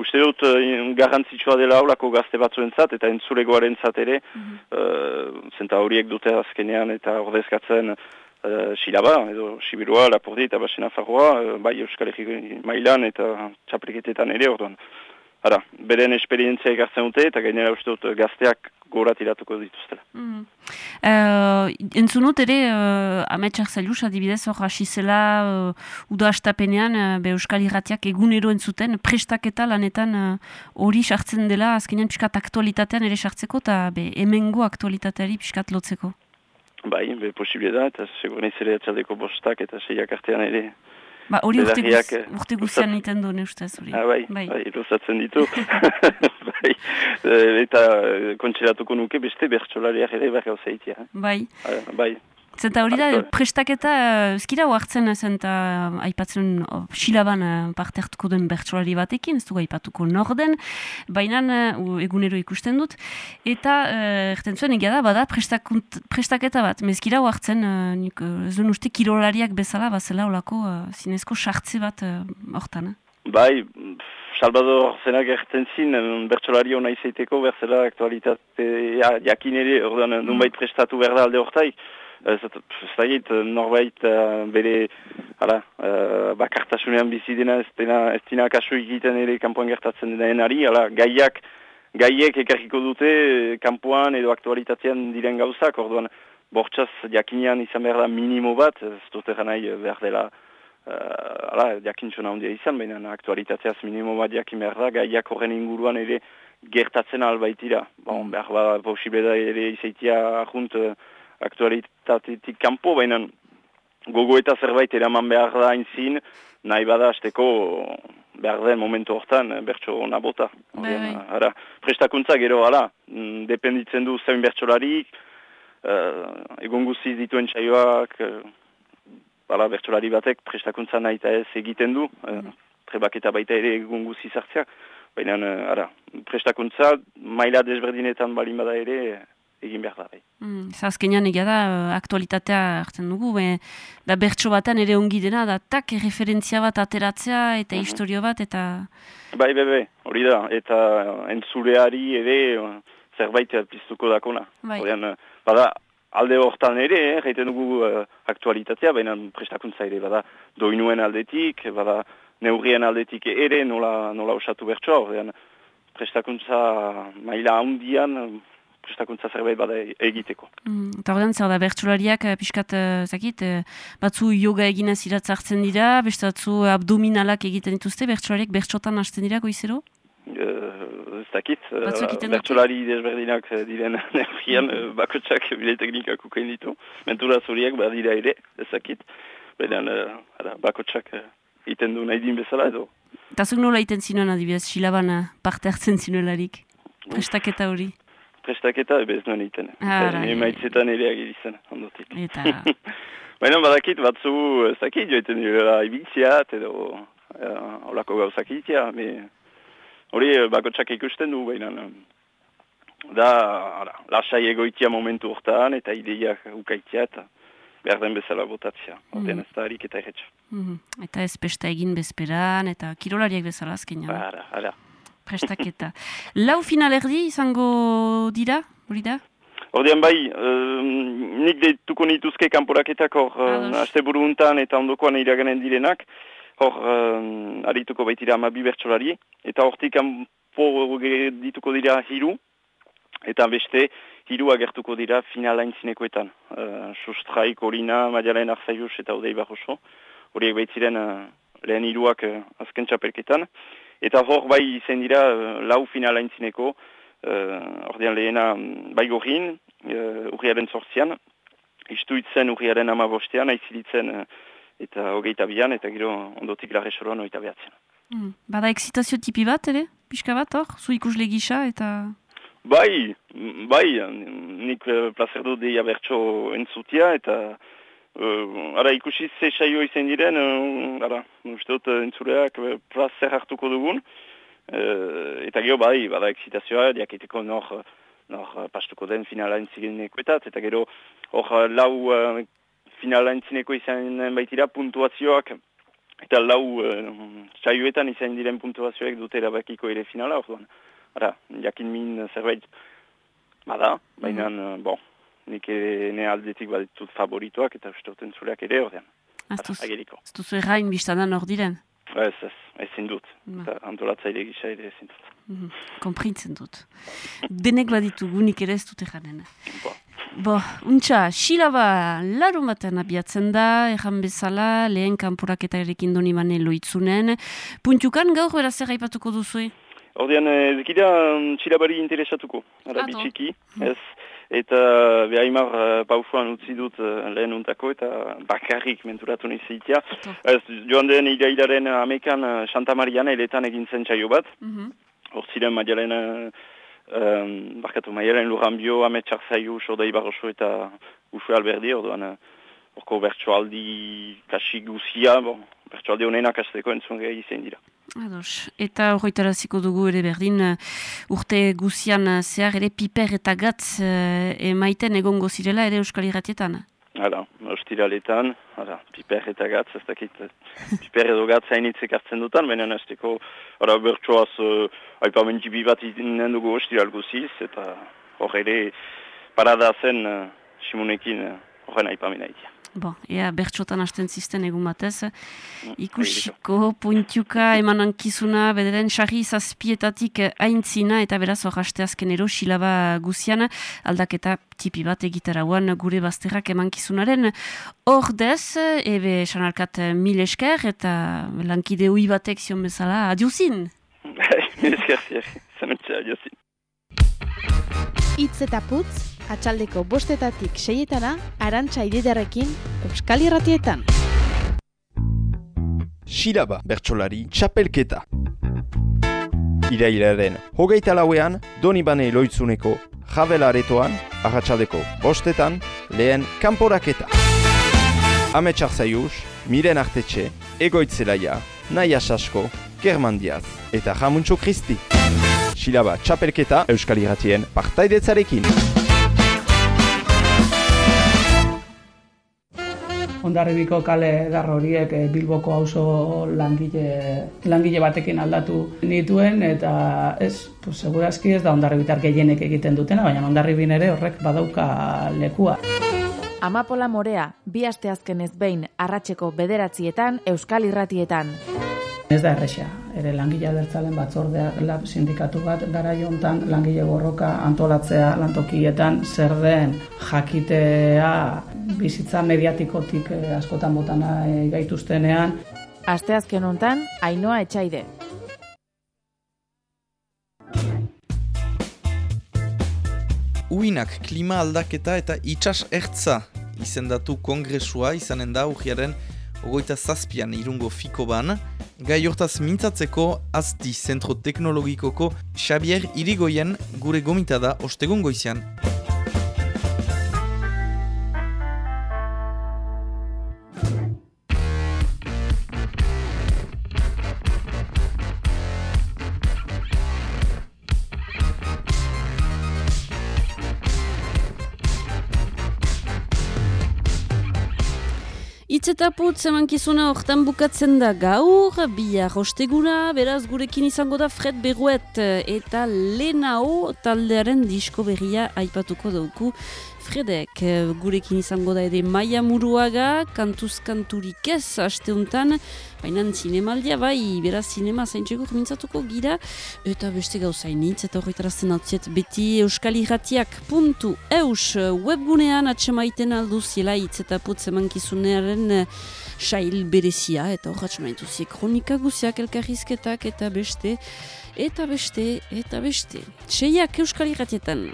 uste dut uh, garrantzitsua dela olako gazte batzuentzat eta entzulegoaren zat ere, uh, zenta horiek dute azkenean eta ordezkatzen uh, silaba, edo sibirua, lapurdi eta basena farroa, uh, bai Euskal Herri mailan eta txapriketetan ere orduan. Hara, beren esperientzia egartzen dute eta gainera uste dut gazteak gorat iratuko dituztela. Mm. Uh, entzunut ere, uh, ametsak zailuz, adibidez, hor hasi zela uh, uda astapenean, uh, be Euskal Irratiak egunero entzuten, prestaketa lanetan hori uh, sartzen dela, azkenean piskat aktualitatean ere sartzeko, eta be hemengo aktualitateari piskat lotzeko. Bai, be posible da, eta seguren izere atxaldeko bostak eta seiak artean ere Ba, hori urte, guz, urte guzian niten duen ustez, hori. Ah, bai, bai, bai, ilusatzen ditu. bai, eta kontxeratuko nuke beste bertxolariak ere behar gauzaitia. Eh? Bai. Ah, bai. Zenta hori da, prestaketa, ezkira huartzen, zenta aipatzen silaban parte hartuko den bertsolari batekin, ez du aipatuko norden, baina egunero ikusten dut, eta erten zuen egia da, bada prestaketa bat, mezkira huartzen, ez duen uste kirolariak bezala, bazela olako zinezko sartze bat hortan. Bai, Salvador zenak erten zin, bertsolari hona izaiteko, berzela aktualitate jakin ere, orduan, nunbait prestatu berda alde hortaik, ez zait, norbait uh, bere ala, uh, bakartasunean bizi dena ez dena ez kasu egiten ere kanpoan gertatzen denari, ala, gaiak gaiek ekarriko dute kanpoan edo aktualitatean diren gauzak, orduan bortxaz jakinean izan behar da minimo bat, ez dut egan nahi behar dela uh, ala, jakintzuna handia izan, baina aktualitateaz minimo bat jakin behar da, gaiak horren inguruan ere gertatzen albaitira. Bon, behar ba, posible da ere izaitia ahunt aktualitatetik kanpo, baina gogo eta zerbait eraman behar da inzin, nahi bada azteko behar den momentu hortan, bertso nabota. Bai, bai. Ara, prestakuntza gero, ala, mm, dependitzen du zein bertsolarik, uh, egon guziz dituen txaioak, uh, ala, bertsolari batek prestakuntza nahi eta ez egiten du, uh, trebak eta baita ere egon guziz hartzea, baina, uh, ara, prestakuntza maila desberdinetan balin bada ere, egin behar da. Bai. Mm, Zazkenean egia da, aktualitatea hartzen dugu, be, da bertso batan ere ongi dena, da tak referentzia bat ateratzea eta mm historio bat, eta... Bai, bai, bai, hori da, eta entzuleari ere zerbait piztuko dakona. Bai. Odean, bada, alde hortan ere, eh, dugu uh, aktualitatea, baina prestakuntza ere, bada, doinuen aldetik, bada, neurrien aldetik ere, nola, nola osatu bertsoa, odean, prestakuntza maila handian, prestakuntza zerbait bada egiteko. Mm, eta horren zer da, bertsolariak uh, pixkat, uh, zakit, uh, batzu yoga eginez iratzartzen dira, beste batzu abdominalak egiten dituzte, bertsolariak bertsotan hasten dira goizero? Ez dakit, bertsolari desberdinak diren nervian, uh, bakotsak bile teknikak ukain ditu, mentura zuriak badira ere, ez dakit, baina uh, bakotsak uh, iten du nahi din bezala edo. Eta zuk nola iten zinuen adibidez, silaban parte hartzen zinuelarik, prestaketa hori? Prestaketa bez nuen iten. Ni maitzetan ere agirizen, ondotik. Eta... Baina badakit batzu, ez dakit joiten dira ibitziat edo uh, olako gauzak itia, hori eh, bakotsak ikusten du, baina da, ara, lasai egoitia momentu hortan eta ideiak ukaitia eta behar den bezala botatzea, mm. ez da harik eta erretxa. Mm Eta ez pesta egin bezperan eta kirolariak bezala azkenean. Ara, ara prestaketa. Lau final erdi izango dira, hori da? Ordean bai, uh, nik deituko nituzke kanporaketak hor uh, aste buru untan eta ondokoan iraganen direnak, hor uh, arituko baitira amabi bertsolari, eta hortik kanpo dituko dira hiru, eta beste hiru agertuko dira finala intzinekoetan. Uh, Sustraik, Orina, Madialen Arzaius eta Odei Barroso, horiek baitziren uh, lehen hiruak uh, azken txapelketan. Eta hor bai izen dira uh, lau finala intzineko, uh, ordean lehena mm, bai gorin, uh, urriaren sortzian, istuitzen urriaren amabostean, aizilitzen uh, eta hogeita bian, eta gero ondotik larre soroan oita behatzen. Mm. Bada eksitazio tipi bat, ere? Piska bat, hor? Zu ikusle gisa, eta... Bai, bai, nik uh, placer du deia bertso entzutia, eta... Uh, ara ikusi ze saio izan diren, uh, ara, uste dut uh, entzuleak uh, plazer hartuko dugun. Uh, eta gero bai, bada eksitazioa, diakiteko nor, nor pastuko den finala entzinekoetat, eta gero hor lau uh, finala entzineko izan baitira puntuazioak urte lau uh, saioetan izan diren puntuazioek dute erabakiko ere finala, orduan. Ara, jakin min zerbait bada, baina, mm bon, nik ere ne aldetik baditut favorituak eta uste duten zureak ere ordean. Ageriko. Ez duzu errain biztadan hor diren? Ez, ez, ezin dut. Eta antolatzaile gisa ere ezin dut. Mm Komprintzen dut. Denek baditugu nik ere ez dut erranen. Bo, untxa, silaba larun batean abiatzen da, erran bezala, lehen kanporaketa erekin doni bane loitzunen. Puntukan gaur beraz erraipatuko duzu? Ordean, ez gira silabari interesatuko. Ara, bitxiki, ez. Eta behaimar uh, pausuan utzi dut uh, lehen untako eta bakarrik menturatu nizitia. Ez, joan den irailaren amekan uh, Santa Mariana eletan egin zen txaio bat. Hor ziren maialen, uh, barkatu maialen Luranbio, Ametxar Zaiu, Soda Ibarroso eta Ufu Alberdi, orduan horko bertsoaldi kasi guzia, bon, bertsoaldi honenak azteko entzun gehi izan dira. Ados. Eta horretaraziko dugu ere berdin urte guzian zehar ere piper eta gatz uh, emaiten egongo zirela ere euskal irratietan? Hala, ostiraletan, hala, piper eta gatz, ez dakit, piper edo gatz hainitzek hartzen dutan, baina ez deko, hala, bertsoaz, uh, aipamen jibi bat inen dugu ostiral guziz, eta hor ere, parada zen, uh, simunekin, horren uh, aipamena itia. Bo, ea, bertxotan hasten zisten egun batez. Ikusiko, puntiuka, emanan kizuna, bederen, sarri zazpietatik aintzina, eta beraz, hor haste ero, silaba guzian, aldaketa tipi bat egitarauan gure bazterrak eman kizunaren. Hor dez, ebe, sanarkat mil esker, eta lankide hui batek zion bezala, adiozin! Mil esker, zanetzea, adiozin. Itz eta putz, atxaldeko bostetatik seietana, arantxa ididarekin, Euskal Irratietan. Silaba, bertsolari, txapelketa. Irailaren, hogeita lauean, doni bane loitzuneko, jabela aretoan, arratsaldeko bostetan, lehen kanporaketa. Ametxar zaius, miren artetxe, egoitzelaia, naia sasko, germandiaz, eta jamuntxo kristi. Silaba, txapelketa, Euskal Irratien, partaidetzarekin. Ondarribiko kale dar horiek eh, Bilboko auzo langile, langile batekin aldatu nituen eta ez, pues, segurazki ez da ondarribitar gehienek egiten dutena, baina ondarribin ere horrek badauka lekua. Amapola Morea, bi asteazken ez behin arratseko bederatzietan Euskal Irratietan. Ez da erresa, ere langile adertzalen batzordea lab sindikatu bat gara jontan langile borroka antolatzea lantokietan zer den jakitea bizitza mediatikotik eh, askotan botana eh, gaituztenean. Asteazken hontan Ainoa Etxaide. Uinak klima aldaketa eta itxas ertza izendatu kongresua izanen da urriaren ogoita zazpian irungo fiko ban, gai hortaz mintzatzeko azti zentro teknologikoko Xabier Irigoyen gure gomita da ostegun goizian. Eta putz emankizuna hortan bukatzen da gaur, bihar osteguna, beraz gurekin izango da Fred Berruet eta Lenao taldearen disko berria aipatuko dauku. Fredek, gurekin izango da ere maia muruaga, kantuz kanturik ez asteuntan, baina zinemaldia bai, beraz zinema zaintzeko mintzatuko gira, eta beste gauzainitz, eta horretarazten altziet beti euskalirratiak.eus webgunean atsemaiten aldu ziela hitz eta putz emankizunearen sail berezia, eta hor atsemaiten zi kronika guziak elkarrizketak eta beste, eta beste, eta beste. Seiak euskalirratietan.